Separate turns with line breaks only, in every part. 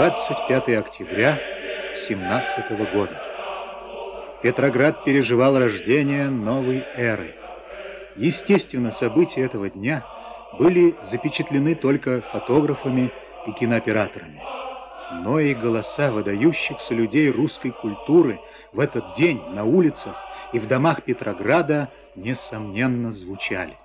25 октября 17 года. Петроград переживал рождение новой эры. Естественно, события этого дня были запечатлены только фотографами и кинооператорами. Но и голоса выдающихся людей русской культуры в этот день на улицах и в домах Петрограда несомненно звучали.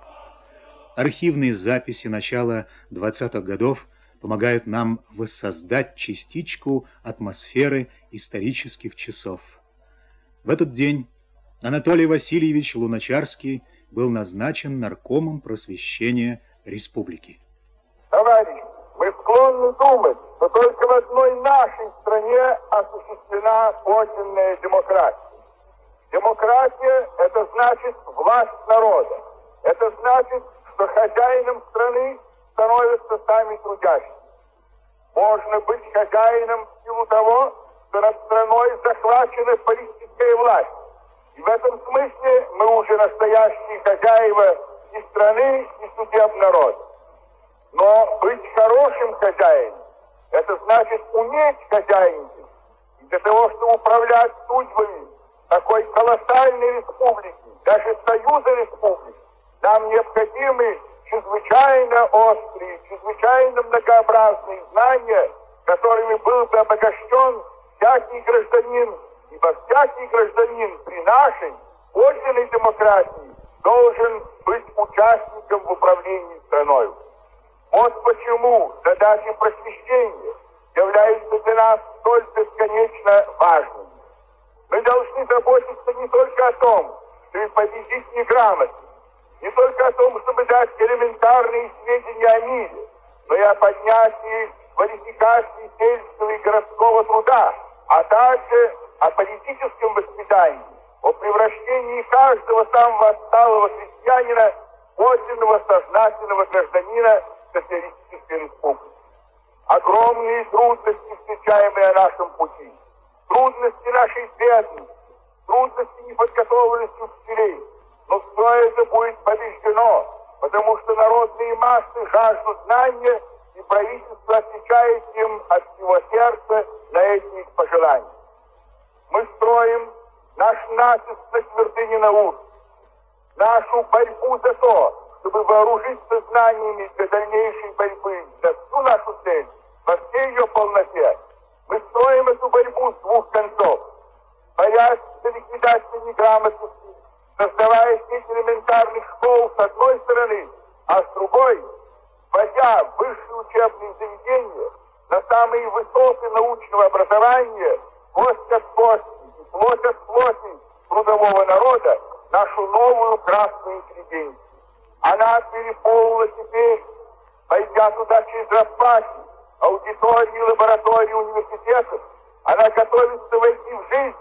Архивные записи начала 20-х годов помогают нам воссоздать частичку атмосферы исторических часов. В этот день Анатолий Васильевич Луначарский был назначен наркомом просвещения республики.
Товарищи, мы склонны думать, что только в одной нашей стране осуществлена подлинная демократия. Демократия – это значит власть народа. Это значит, что хозяином страны становятся сами трудящие. Можно быть хозяином в силу того, что над страной захвачена политическая власть. И в этом смысле мы уже настоящие хозяева и страны, и судеб народ. Но быть хорошим хозяином, это значит уметь хозяинить. И для того, чтобы управлять судьбами такой колоссальной республики, даже союза республик, нам необходимы чрезвычайно острые, чрезвычайно многообразные знания, которыми был бы обогащен всякий гражданин, ибо всякий гражданин при нашей подлинной демократии должен быть участником в управлении страной. Вот почему задачи просвещения являются для нас столь бесконечно важными. Мы должны заботиться не только о том, чтобы победить неграмотность, не только о том, чтобы элементарные сведения о мире, но и о поднятии квалификации сельского и городского труда, а также о политическом воспитании, о превращении каждого самого отсталого крестьянина в подлинного сознательного гражданина социалистической республики. Огромные трудности, встречаемые на нашем пути, трудности нашей бедности, трудности неподготовленности учителей, но все это будет побеждено, потому что народные массы жаждут знания, и правительство отвечает им от всего сердца на эти их пожелания. Мы строим наш натиск на твердыне наук, нашу борьбу за то, чтобы вооружиться знаниями для дальнейшей борьбы за всю нашу цель, во всей ее полноте. Мы строим эту борьбу с двух концов, борясь за ликвидацию неграмотности, создавая сеть элементарных школ с одной стороны, а с другой, вводя высшие учебные заведения на самые высоты научного образования, кость от кости и плоть от плоти трудового народа, нашу новую красную интеллигенцию. Она переполнила теперь, пойдя туда через распахи, аудитории, лаборатории университетов, она готовится войти в жизнь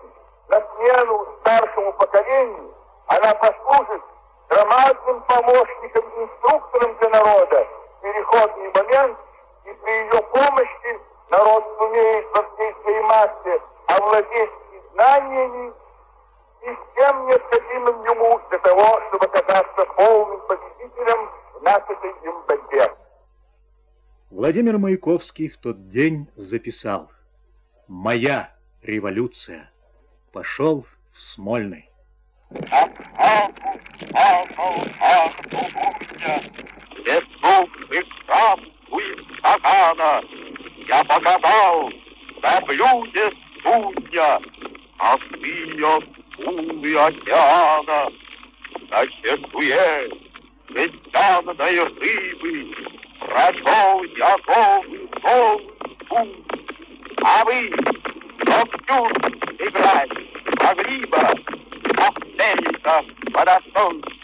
на смену старшему поколению, она послужит громадным помощником, инструктором для народа в переходный момент, и при ее помощи народ сумеет во всей своей массе овладеть знаниями и всем необходимым ему для того, чтобы оказаться полным победителем в нашей им борьбе.
Владимир Маяковский в тот день записал «Моя революция» пошел в Смольный.
Бездумных правду из стакана Я показал на блюде судья Остынет скулы океана На чешуе жестяной рыбы Прочел я голый суд А вы, но всю a festa para todos.